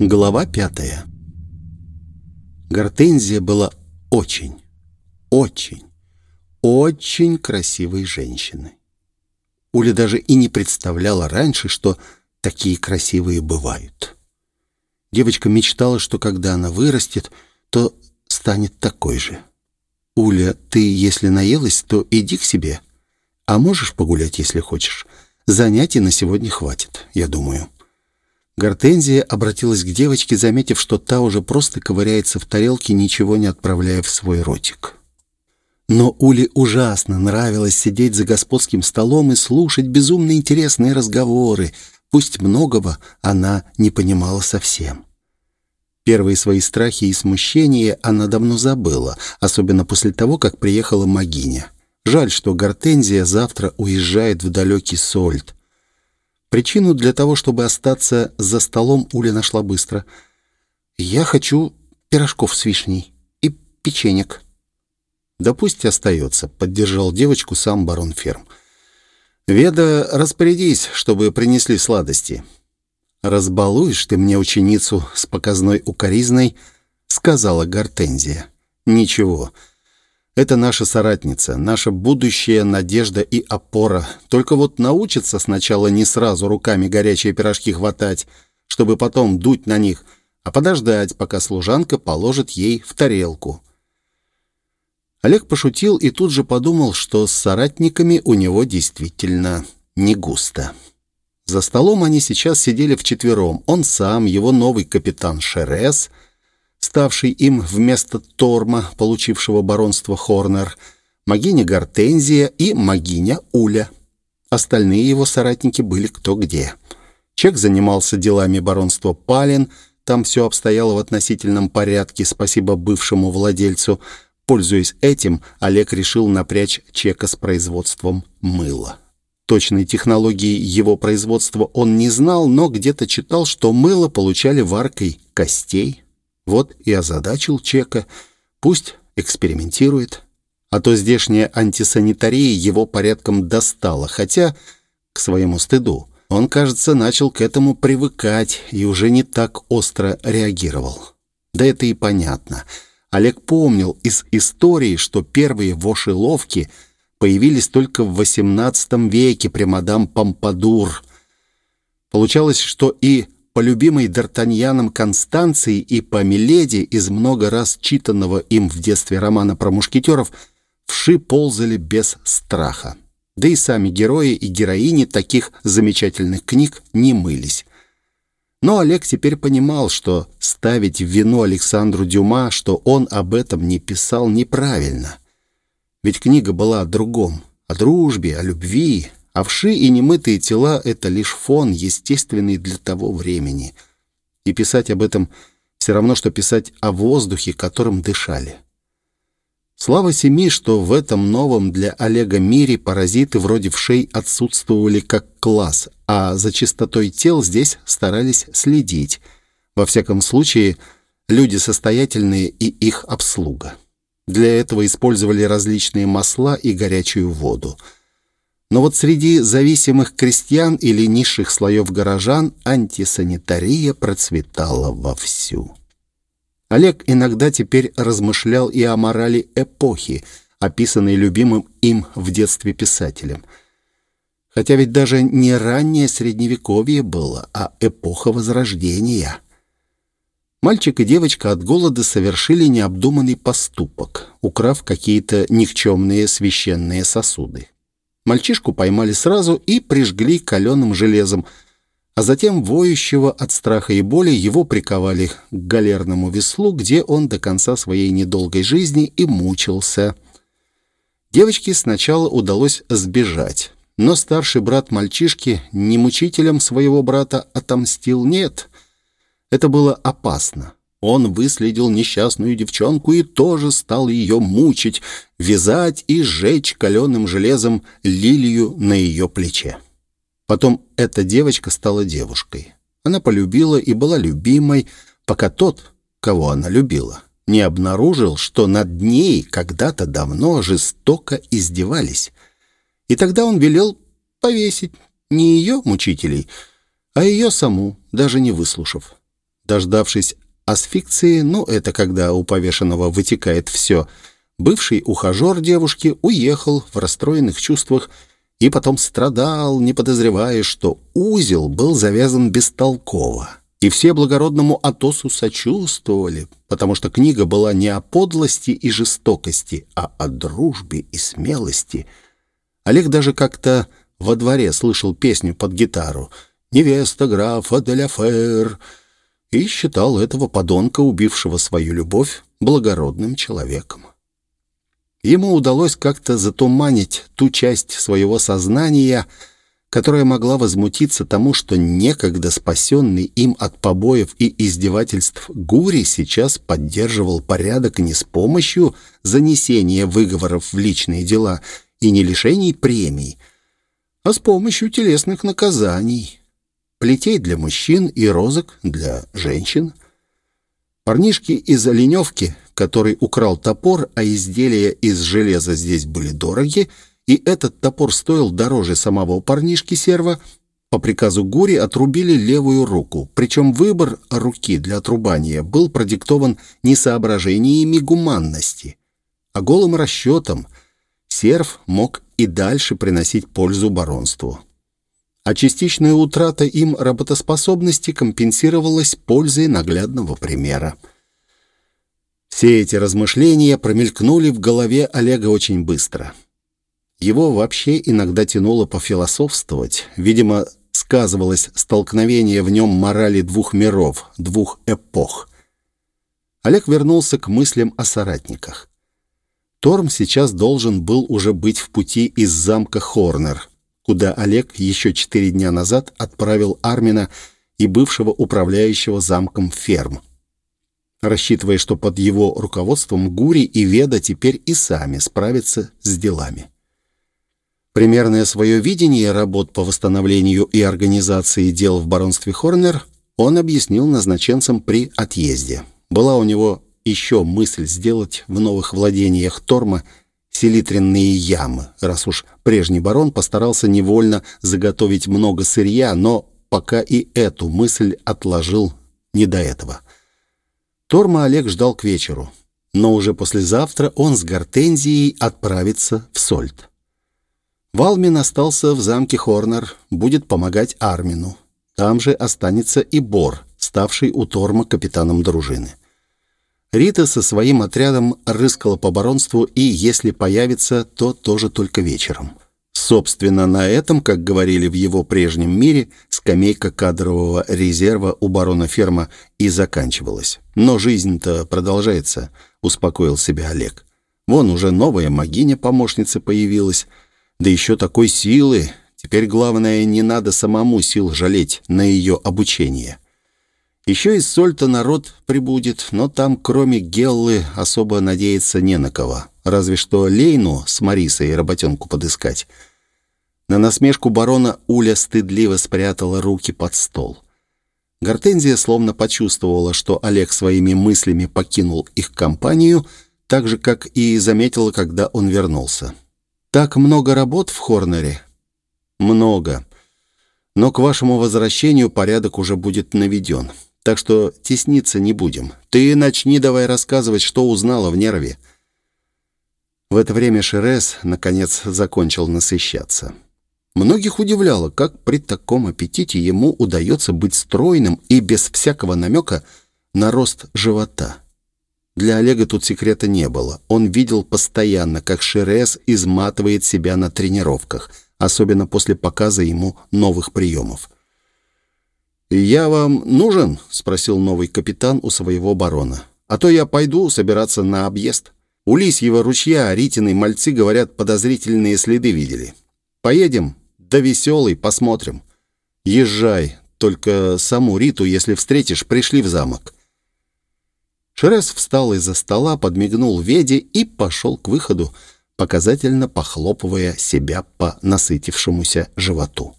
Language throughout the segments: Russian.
Глава пятая. Гортензия была очень, очень, очень красивой женщиной. Уля даже и не представляла раньше, что такие красивые бывают. Девочка мечтала, что когда она вырастет, то станет такой же. «Уля, ты, если наелась, то иди к себе. А можешь погулять, если хочешь. Занятий на сегодня хватит, я думаю». Гортензия обратилась к девочке, заметив, что та уже просто ковыряется в тарелке, ничего не отправляя в свой ротик. Но Уле ужасно нравилось сидеть за господским столом и слушать безумно интересные разговоры, пусть многого она не понимала совсем. Первые свои страхи и смущения она давно забыла, особенно после того, как приехала Магиня. Жаль, что Гортензия завтра уезжает в далекий Сольд. Причину для того, чтобы остаться за столом, Уля нашла быстро. «Я хочу пирожков с вишней и печенек». «Да пусть остается», — поддержал девочку сам барон Ферм. «Веда, распорядись, чтобы принесли сладости». «Разбалуешь ты мне ученицу с показной укоризной», — сказала Гортензия. «Ничего, это наша соратница, наша будущая надежда и опора. Только вот научится сначала не сразу руками горячие пирожки хватать, чтобы потом дуть на них, а подождать, пока служанка положит ей в тарелку. Олег пошутил и тут же подумал, что с соратниками у него действительно не густо. За столом они сейчас сидели вчетвером. Он сам, его новый капитан Шерес — ставший им вместо Торма, получившего баронство Хорнер, магиня Гортензия и магиня Уля. Остальные его соратники были кто где. Чек занимался делами баронства Палин, там все обстояло в относительном порядке, спасибо бывшему владельцу. Пользуясь этим, Олег решил напрячь Чека с производством мыла. Точной технологии его производства он не знал, но где-то читал, что мыло получали варкой костей, вот и озадачил Чека. Пусть экспериментирует. А то здешняя антисанитария его порядком достала, хотя, к своему стыду, он, кажется, начал к этому привыкать и уже не так остро реагировал. Да это и понятно. Олег помнил из истории, что первые вошеловки появились только в XVIII веке при мадам Помпадур. Получалось, что и по любимой Д'Артаньяном Констанции и по Миледи из много раз читанного им в детстве романа про мушкетеров вши ползали без страха. Да и сами герои и героини таких замечательных книг не мылись. Но Олег теперь понимал, что ставить в вину Александру Дюма, что он об этом не писал, неправильно. Ведь книга была о другом, о дружбе, о любви, Овши и немытые тела — это лишь фон, естественный для того времени. И писать об этом все равно, что писать о воздухе, которым дышали. Слава семи, что в этом новом для Олега мире паразиты вроде вшей отсутствовали как класс, а за чистотой тел здесь старались следить. Во всяком случае, люди состоятельные и их обслуга. Для этого использовали различные масла и горячую воду — но вот среди зависимых крестьян или низших слоев горожан антисанитария процветала вовсю. Олег иногда теперь размышлял и о морали эпохи, описанной любимым им в детстве писателем. Хотя ведь даже не раннее Средневековье было, а эпоха Возрождения. Мальчик и девочка от голода совершили необдуманный поступок, украв какие-то никчемные священные сосуды. Мальчишку поймали сразу и прижгли каленым железом, а затем воющего от страха и боли его приковали к галерному веслу, где он до конца своей недолгой жизни и мучился. Девочке сначала удалось сбежать, но старший брат мальчишки не мучителем своего брата отомстил, нет. Это было опасно. Он выследил несчастную девчонку и тоже стал ее мучить, вязать и сжечь каленым железом лилию на ее плече. Потом эта девочка стала девушкой. Она полюбила и была любимой, пока тот, кого она любила, не обнаружил, что над ней когда-то давно жестоко издевались. И тогда он велел повесить не ее мучителей, а ее саму, даже не выслушав. Дождавшись асфикции, ну, это когда у повешенного вытекает все, бывший ухажер девушки уехал в расстроенных чувствах и потом страдал, не подозревая, что узел был завязан бестолково. И все благородному Атосу сочувствовали, потому что книга была не о подлости и жестокости, а о дружбе и смелости. Олег даже как-то во дворе слышал песню под гитару «Невеста графа де ля Фер» и считал этого подонка, убившего свою любовь, благородным человеком. Ему удалось как-то затуманить ту часть своего сознания, которая могла возмутиться тому, что некогда спасенный им от побоев и издевательств Гури сейчас поддерживал порядок не с помощью занесения выговоров в личные дела и не лишений премий, а с помощью телесных наказаний, плетей для мужчин и розок для женщин. Парнишки из Оленевки, который украл топор, а изделия из железа здесь были дороги, и этот топор стоил дороже самого парнишки-серва, по приказу Гури отрубили левую руку, причем выбор руки для отрубания был продиктован не соображениями гуманности, а голым расчетом. Серв мог и дальше приносить пользу баронству. А частичная утрата им работоспособности компенсировалась пользой наглядного примера. Все эти размышления промелькнули в голове Олега очень быстро — его вообще иногда тянуло пофилософствовать. Видимо, сказывалось столкновение в нем морали двух миров, двух эпох. Олег вернулся к мыслям о соратниках. Торм сейчас должен был уже быть в пути из замка Хорнер, куда Олег еще четыре дня назад отправил Армина и бывшего управляющего замком ферм, рассчитывая, что под его руководством Гури и Веда теперь и сами справятся с делами. Примерное свое видение работ по восстановлению и организации дел в баронстве Хорнер он объяснил назначенцам при отъезде. Была у него еще мысль сделать в новых владениях Торма селитренные ямы, раз уж прежний барон постарался невольно заготовить много сырья, но пока и эту мысль отложил не до этого. Торма Олег ждал к вечеру, но уже послезавтра он с Гортензией отправится в Сольт. Валмин остался в замке Хорнер, будет помогать Армину. Там же останется и Бор, ставший у Торма капитаном дружины. Рита со своим отрядом рыскала по баронству и, если появится, то тоже только вечером. Собственно, на этом, как говорили в его прежнем мире, скамейка кадрового резерва у барона ферма и заканчивалась. Но жизнь-то продолжается, успокоил себя Олег. Вон уже новая могиня-помощница появилась — да еще такой силы. Теперь главное, не надо самому сил жалеть на ее обучение. Еще из Сольта народ прибудет, но там, кроме Геллы, особо надеяться не на кого. Разве что Лейну с Марисой работенку подыскать. На насмешку барона Уля стыдливо спрятала руки под стол. Гортензия словно почувствовала, что Олег своими мыслями покинул их компанию, так же, как и заметила, когда он вернулся. Так много работ в Хорнере? Много. Но к вашему возвращению порядок уже будет наведен. Так что тесниться не будем. Ты начни давай рассказывать, что узнала в нерве. В это время Шерес, наконец, закончил насыщаться. Многих удивляло, как при таком аппетите ему удается быть стройным и без всякого намека на рост живота. Для Олега тут секрета не было. Он видел постоянно, как Шерес изматывает себя на тренировках, особенно после показа ему новых приемов. «Я вам нужен?» — спросил новый капитан у своего барона. «А то я пойду собираться на объезд. У Лисьего ручья Ритиной мальцы, говорят, подозрительные следы видели. Поедем, да веселый, посмотрим. Езжай, только саму Риту, если встретишь, пришли в замок». Шерес встал из-за стола, подмигнул Веде и пошел к выходу, показательно похлопывая себя по насытившемуся животу.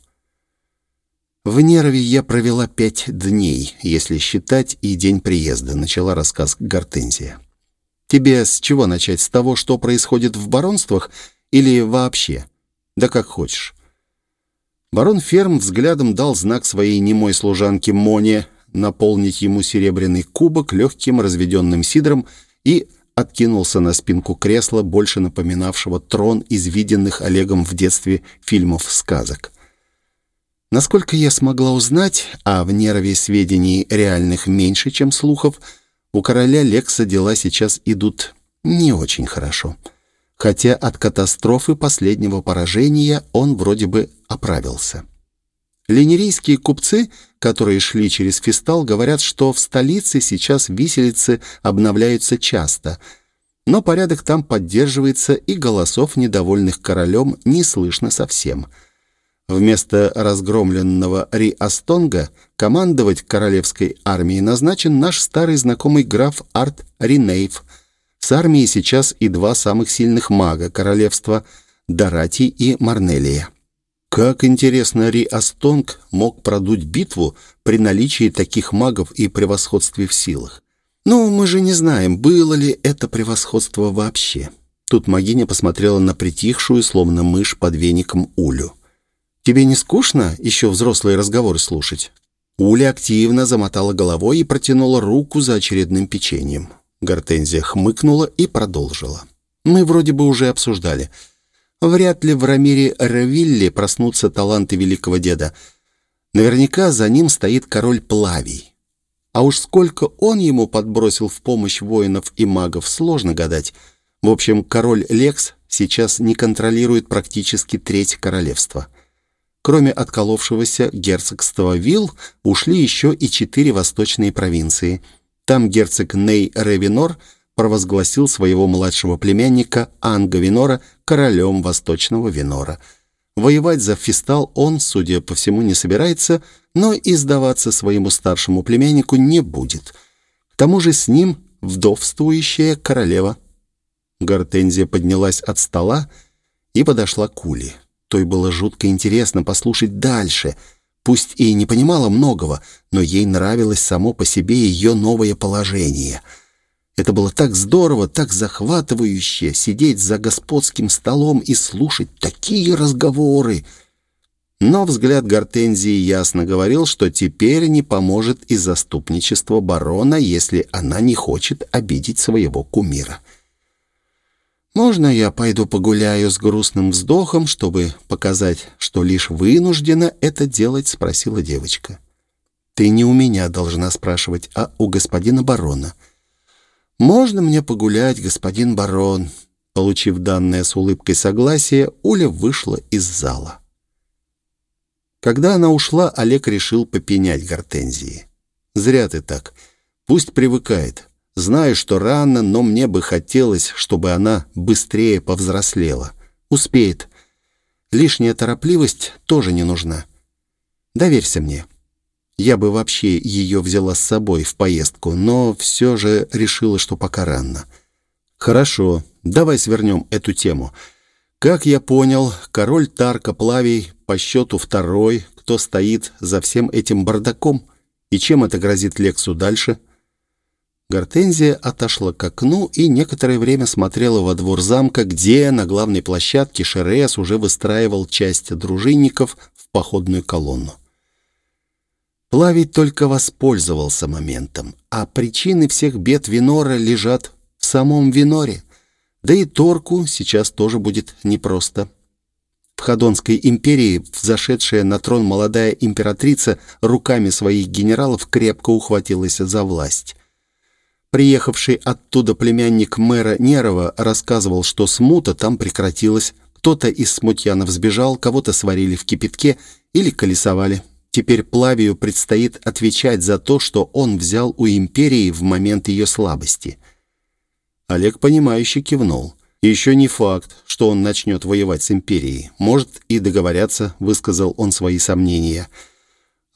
«В Нерве я провела пять дней, если считать и день приезда», — начала рассказ Гортензия. «Тебе с чего начать? С того, что происходит в баронствах, или вообще? Да как хочешь». Барон Ферм взглядом дал знак своей немой служанке Моне, наполнить ему серебряный кубок легким разведенным сидром и откинулся на спинку кресла, больше напоминавшего трон из виденных Олегом в детстве фильмов-сказок. Насколько я смогла узнать, а в Нерове сведений реальных меньше, чем слухов, у короля Лекса дела сейчас идут не очень хорошо. Хотя от катастрофы последнего поражения он вроде бы оправился. Ленерийские купцы, которые шли через Фистал, говорят, что в столице сейчас виселицы обновляются часто, но порядок там поддерживается, и голосов недовольных королем не слышно совсем. Вместо разгромленного Ри-Астонга командовать королевской армией назначен наш старый знакомый граф Арт Ринейв. С армией сейчас и два самых сильных мага королевства – Дарати и Марнелия. Как интересно, Ри Астонг мог продуть битву при наличии таких магов и превосходстве в силах. Ну, мы же не знаем, было ли это превосходство вообще. Тут магиня посмотрела на притихшую, словно мышь под веником Улю. «Тебе не скучно еще взрослые разговоры слушать?» Уля активно замотала головой и протянула руку за очередным печеньем. Гортензия хмыкнула и продолжила. «Мы вроде бы уже обсуждали. Вряд ли в Рамире Равилле проснутся таланты великого деда. Наверняка за ним стоит король Плавий. А уж сколько он ему подбросил в помощь воинов и магов, сложно гадать. В общем, король Лекс сейчас не контролирует практически треть королевства. Кроме отколовшегося герцогства Вилл, ушли еще и четыре восточные провинции. Там герцог Ней Ревинор – провозгласил своего младшего племянника Анга Винора королем Восточного Винора. Воевать за Фистал он, судя по всему, не собирается, но и сдаваться своему старшему племяннику не будет. К тому же с ним вдовствующая королева. Гортензия поднялась от стола и подошла к Ули. Той было жутко интересно послушать дальше. Пусть и не понимала многого, но ей нравилось само по себе ее новое положение — это было так здорово, так захватывающе сидеть за господским столом и слушать такие разговоры. Но взгляд Гортензии ясно говорил, что теперь не поможет и заступничество барона, если она не хочет обидеть своего кумира. «Можно я пойду погуляю с грустным вздохом, чтобы показать, что лишь вынуждена это делать?» — спросила девочка. «Ты не у меня должна спрашивать, а у господина барона». «Можно мне погулять, господин барон?» Получив данное с улыбкой согласия, Уля вышла из зала. Когда она ушла, Олег решил попенять Гортензии. «Зря ты так. Пусть привыкает. Знаю, что рано, но мне бы хотелось, чтобы она быстрее повзрослела. Успеет. Лишняя торопливость тоже не нужна. Доверься мне». Я бы вообще ее взяла с собой в поездку, но все же решила, что пока рано. Хорошо, давай свернем эту тему. Как я понял, король Тарка Плавий по счету второй, кто стоит за всем этим бардаком, и чем это грозит Лексу дальше? Гортензия отошла к окну и некоторое время смотрела во двор замка, где на главной площадке Шерес уже выстраивал часть дружинников в походную колонну. Плавий только воспользовался моментом, а причины всех бед Винора лежат в самом Виноре. Да и Торку сейчас тоже будет непросто. В Ходонской империи взошедшая на трон молодая императрица руками своих генералов крепко ухватилась за власть. Приехавший оттуда племянник мэра Нерова рассказывал, что смута там прекратилась, кто-то из смутьянов сбежал, кого-то сварили в кипятке или колесовали. Теперь Плавию предстоит отвечать за то, что он взял у империи в момент ее слабости. Олег, понимающе кивнул. Еще не факт, что он начнет воевать с империей. Может, и договорятся, высказал он свои сомнения.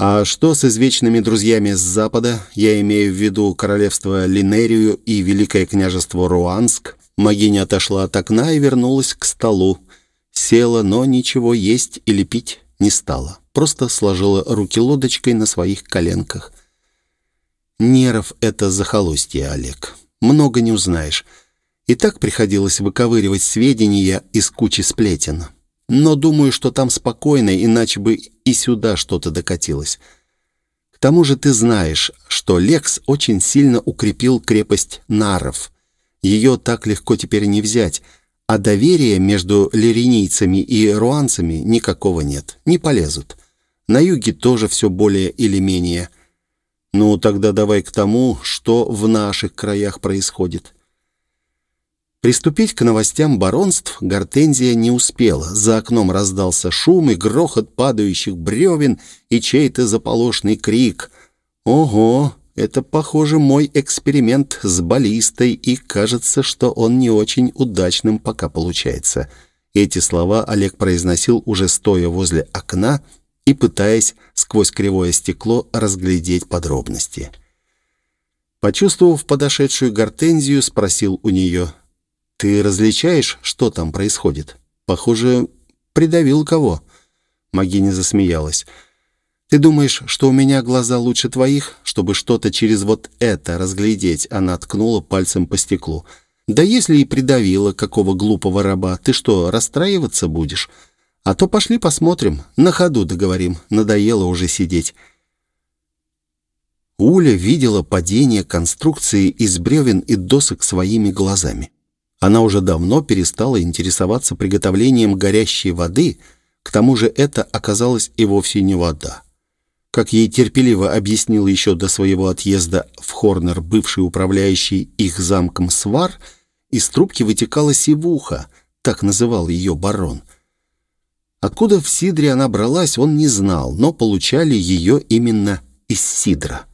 А что с извечными друзьями с запада? Я имею в виду королевство Линерию и Великое княжество Руанск. Магиня отошла от окна и вернулась к столу. Села, но ничего есть или пить не стала просто сложила руки лодочкой на своих коленках. Нерв — это захолустье, Олег. Много не узнаешь. И так приходилось выковыривать сведения из кучи сплетен. Но думаю, что там спокойно, иначе бы и сюда что-то докатилось. К тому же ты знаешь, что Лекс очень сильно укрепил крепость Наров. Ее так легко теперь не взять, а доверия между лиринийцами и руанцами никакого нет, не полезут. На юге тоже все более или менее. Ну, тогда давай к тому, что в наших краях происходит. Приступить к новостям баронств Гортензия не успела. За окном раздался шум и грохот падающих бревен и чей-то заполошный крик. «Ого! Это, похоже, мой эксперимент с баллистой, и кажется, что он не очень удачным пока получается». Эти слова Олег произносил уже стоя возле окна и пытаясь сквозь кривое стекло разглядеть подробности. Почувствовав подошедшую гортензию, спросил у нее, «Ты различаешь, что там происходит? Похоже, придавил кого?» Магиня засмеялась. «Ты думаешь, что у меня глаза лучше твоих, чтобы что-то через вот это разглядеть?» Она ткнула пальцем по стеклу. «Да если и придавила какого глупого раба, ты что, расстраиваться будешь? А то пошли посмотрим, на ходу договорим, надоело уже сидеть». Уля видела падение конструкции из бревен и досок своими глазами. Она уже давно перестала интересоваться приготовлением горящей воды, к тому же это оказалось и вовсе не вода. Как ей терпеливо объяснил еще до своего отъезда в Хорнер бывший управляющий их замком Свар, из трубки вытекала сивуха, так называл ее барон. Откуда в сидре она бралась, он не знал, но получали ее именно из сидра.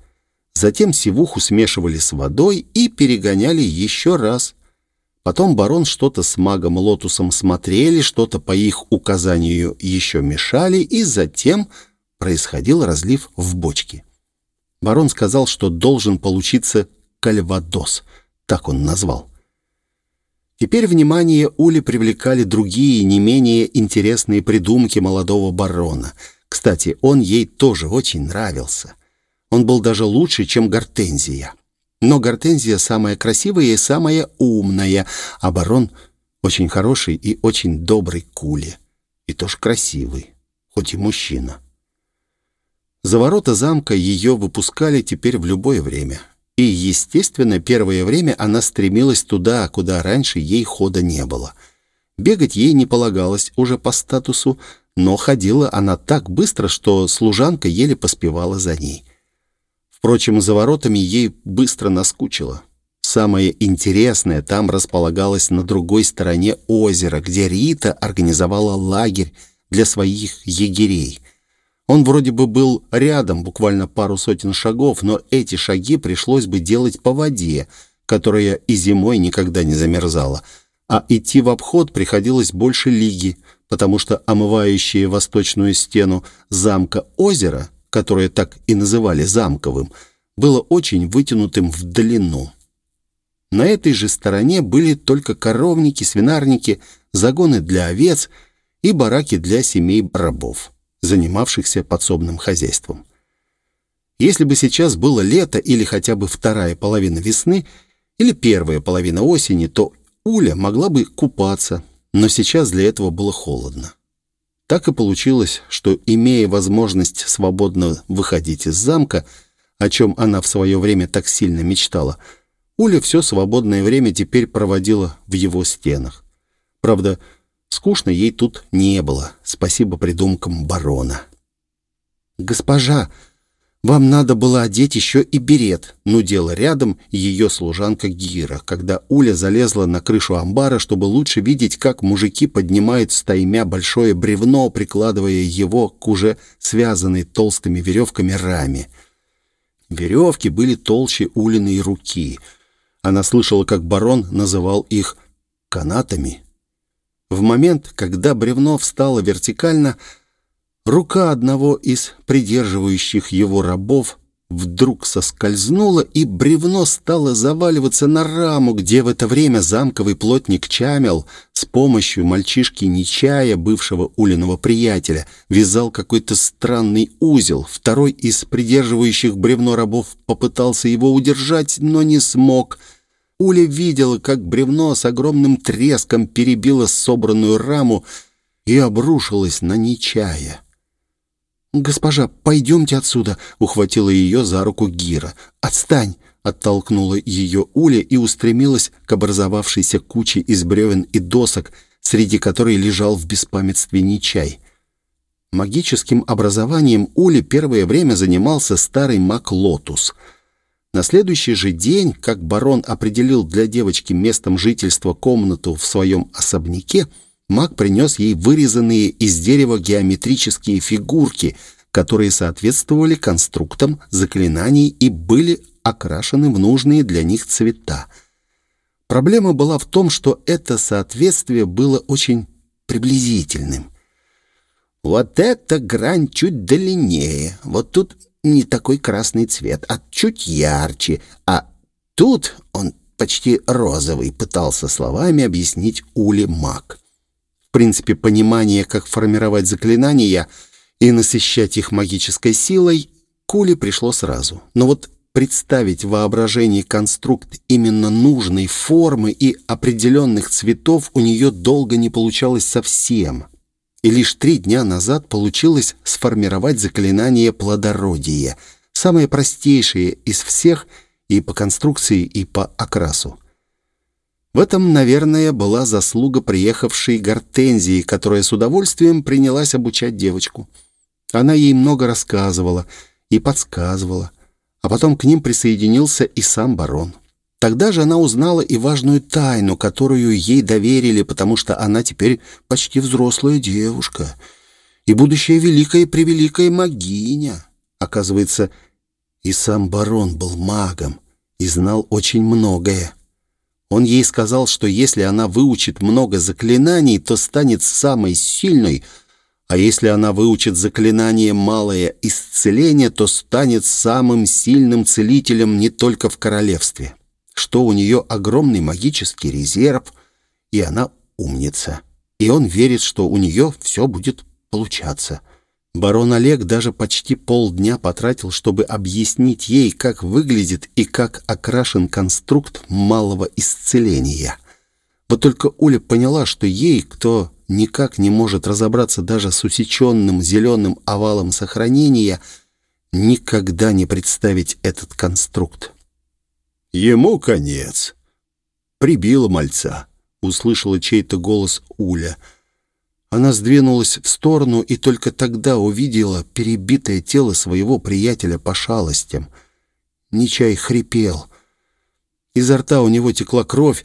Затем сивуху смешивали с водой и перегоняли еще раз – Потом барон что-то с магом Лотусом смотрели, что-то по их указанию еще мешали, и затем происходил разлив в бочке. Барон сказал, что должен получиться кальвадос, так он назвал. Теперь внимание Ули привлекали другие, не менее интересные придумки молодого барона. Кстати, он ей тоже очень нравился. Он был даже лучше, чем Гортензия. Но Гортензия самая красивая и самая умная, а барон очень хороший и очень добрый кули. И тоже красивый, хоть и мужчина. За ворота замка ее выпускали теперь в любое время. И, естественно, первое время она стремилась туда, куда раньше ей хода не было. Бегать ей не полагалось уже по статусу, но ходила она так быстро, что служанка еле поспевала за ней. Впрочем, за воротами ей быстро наскучило. Самое интересное там располагалось на другой стороне озера, где Рита организовала лагерь для своих егерей. Он вроде бы был рядом, буквально пару сотен шагов, но эти шаги пришлось бы делать по воде, которая и зимой никогда не замерзала, а идти в обход приходилось больше лиги, потому что омывающие восточную стену замка озера которое так и называли замковым, было очень вытянутым в длину. На этой же стороне были только коровники, свинарники, загоны для овец и бараки для семей рабов, занимавшихся подсобным хозяйством. Если бы сейчас было лето или хотя бы вторая половина весны или первая половина осени, то Уля могла бы купаться, но сейчас для этого было холодно. Так и получилось, что, имея возможность свободно выходить из замка, о чем она в свое время так сильно мечтала, Уля все свободное время теперь проводила в его стенах. Правда, скучно ей тут не было, спасибо придумкам барона. «Госпожа!» «Вам надо было одеть еще и берет», — нудела рядом ее служанка Гира, когда Уля залезла на крышу амбара, чтобы лучше видеть, как мужики поднимают стаймя большое бревно, прикладывая его к уже связанной толстыми веревками раме. Веревки были толще Улиной руки. Она слышала, как барон называл их «канатами». В момент, когда бревно встало вертикально, — Рука одного из придерживающих его рабов вдруг соскользнула, и бревно стало заваливаться на раму, где в это время замковый плотник Чамел с помощью мальчишки Нечая, бывшего Улиного приятеля, вязал какой-то странный узел. Второй из придерживающих бревно рабов попытался его удержать, но не смог. Уля видела, как бревно с огромным треском перебило собранную раму и обрушилось на Нечая. «Госпожа, пойдемте отсюда!» — ухватила ее за руку Гира. «Отстань!» — оттолкнула ее Уля и устремилась к образовавшейся куче из бревен и досок, среди которой лежал в беспамятстве Нечай. Магическим образованием Ули первое время занимался старый маг Лотус. На следующий же день, как барон определил для девочки местом жительства комнату в своем особняке, маг принес ей вырезанные из дерева геометрические фигурки, которые соответствовали конструктам заклинаний и были окрашены в нужные для них цвета. Проблема была в том, что это соответствие было очень приблизительным. Вот эта грань чуть длиннее, вот тут не такой красный цвет, а чуть ярче, а тут он почти розовый, пытался словами объяснить Ули маг. Принципе, понимание, как формировать заклинания и насыщать их магической силой, Куле пришло сразу. Но вот представить в воображении конструкт именно нужной формы и определенных цветов у нее долго не получалось совсем. И лишь три дня назад получилось сформировать заклинание плодородия, самое простейшее из всех и по конструкции, и по окрасу. В этом, наверное, была заслуга приехавшей Гортензии, которая с удовольствием принялась обучать девочку. Она ей много рассказывала и подсказывала, а потом к ним присоединился и сам барон. Тогда же она узнала и важную тайну, которую ей доверили, потому что она теперь почти взрослая девушка и будущая великая-превеликая магиня. Оказывается, и сам барон был магом и знал очень многое. Он ей сказал, что если она выучит много заклинаний, то станет самой сильной, а если она выучит заклинание «малое исцеление», то станет самым сильным целителем не только в королевстве, что у нее огромный магический резерв, и она умница. И он верит, что у нее все будет получаться. Барон Олег даже почти полдня потратил, чтобы объяснить ей, как выглядит и как окрашен конструкт малого исцеления. Вот только Уля поняла, что ей, кто никак не может разобраться даже с усеченным зеленым овалом сохранения, никогда не представить этот конструкт. «Ему конец!» «Прибила мальца», — услышала чей-то голос Уля — она сдвинулась в сторону и только тогда увидела перебитое тело своего приятеля по шалостям. Нечай хрипел. Изо рта у него текла кровь,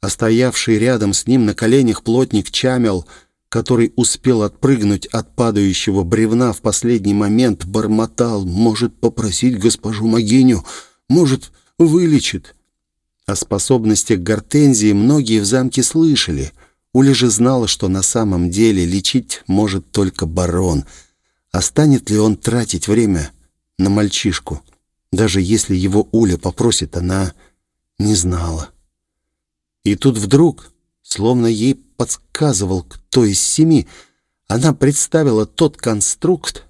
а стоявший рядом с ним на коленях плотник Чамел, который успел отпрыгнуть от падающего бревна в последний момент, бормотал, может попросить госпожу Магиню, может, вылечит. О способностях Гортензии многие в замке слышали — Уля же знала, что на самом деле лечить может только барон. А станет ли он тратить время на мальчишку? Даже если его Уля попросит, она не знала. И тут вдруг, словно ей подсказывал кто из семи, она представила тот конструкт,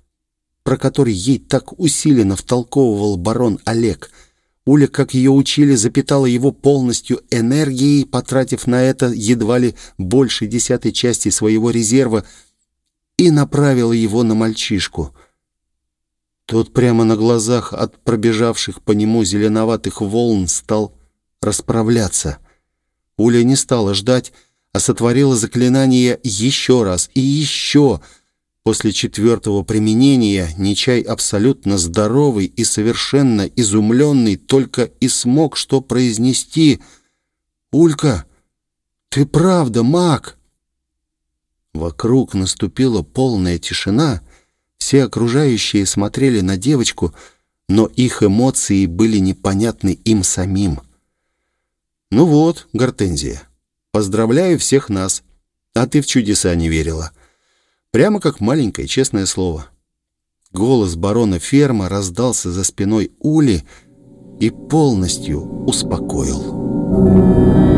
про который ей так усиленно втолковывал барон Олег — Уля, как ее учили, запитала его полностью энергией, потратив на это едва ли больше десятой части своего резерва, и направила его на мальчишку. Тот прямо на глазах от пробежавших по нему зеленоватых волн стал расправляться. Уля не стала ждать, а сотворила заклинание еще раз и еще — После четвертого применения Нечай абсолютно здоровый и совершенно изумленный только и смог что произнести «Улька, ты правда маг?» Вокруг наступила полная тишина, все окружающие смотрели на девочку, но их эмоции были непонятны им самим. «Ну вот, Гортензия, поздравляю всех нас, а ты в чудеса не верила». Прямо как маленькое, честное слово. Голос барона Ферма раздался за спиной Ули и полностью успокоил.